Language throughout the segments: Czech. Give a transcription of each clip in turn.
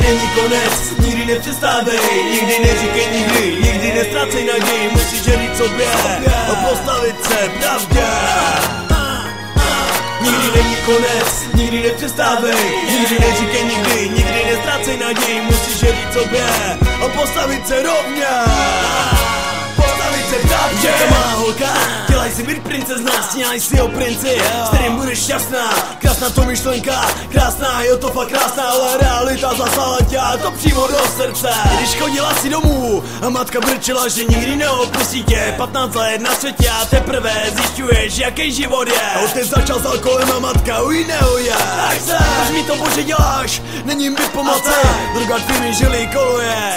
není konec, nikdy nepřestávej Nikdy neříkej nikdy, nikdy nestrácej naději Musíš říct sobě a postavit se pravdě. Nikdy není konec, nikdy nepřestávej Nikdy neříkej nikdy, nikdy nestrácej naději Musíš říct sobě a postavit se rovně si být princezna Sníhaj si o princi, s kterým budeš šťastná. Krásná to myšlenka, krásná, jo to fakt krásná Ale realita zasáhla tě to přímo do srdce. Když chodila si domů a matka brčela, že nikdy neopustí tě. 15 let na světě a teprve zjišťuješ, jaký život je. A otec začal s alkoholem a matka u jiného je Tak se, proč mi to bože děláš, není mi pomoci. Droga tvými žili koluje,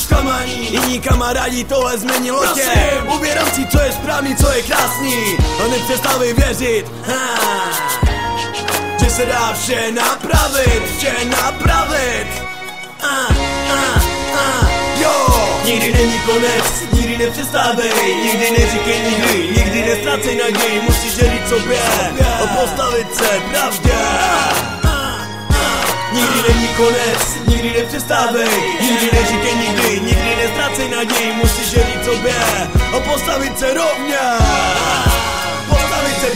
zklamání Jiní kamarádi tohle změnilo tě. Uvědom si, co je správný, co je krásný A nepřestávej věřit. Ha, Že se dá vše napravit, vše napravit. A, a, a, Jo, nikdy není konec, nikdy nepřestávej Nikdy neříkej nikdy, nikdy nestrácej naději Musíš říct sobě a postavit se pravdě. Nikdy není konec, nikdy nepřestávej Nikdy neříkej nikdy, nikdy nestrácej naději Musíš říct sobě a postavit se rovně Postavit se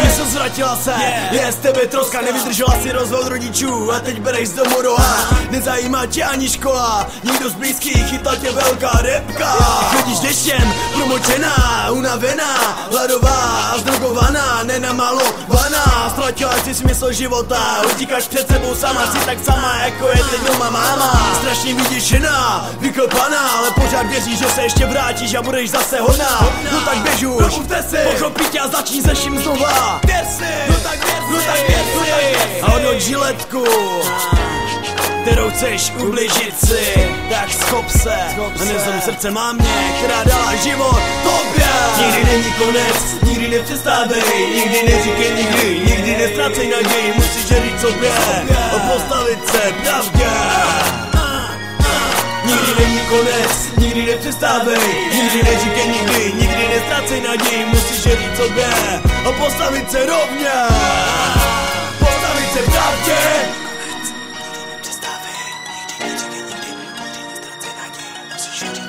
smysl zratila se, je. Z tebe troska Nevydržela si rozvod rodičů. A teď bereš z domu roha Nezajímá tě ani škola, nikdo z blízkých chytla tě velká repka. Chodíš deštěm, promočená, unavená, smysl života, utíkáš před sebou sama, si tak sama jako je teď doma máma. Strašně vyděšená, vyklepaná, ale pořád věříš, že se ještě vrátíš a budeš zase hodná. No tak běž už, pochopí tě a začni se vším znova. Věř si, no tak věř no tak věř si A odhoď žiletku kterou chceš ubližit si. Tak schop se. A nezlom srdce má mě Která dala život tobě. Nikdy není konec, nikdy nepřestávej. Nikdy neříkej nikdy, ztrácej naději, musíš říct sobě A postavit se pravdě Nikdy není konec, nikdy nepřestávej. Nikdy neříkej nikdy, nikdy neztrácej naději Musíš říct sobě a postavit se rovně Postavit se pravdě Nikdy neříkej nikdy, nikdy naději Musíš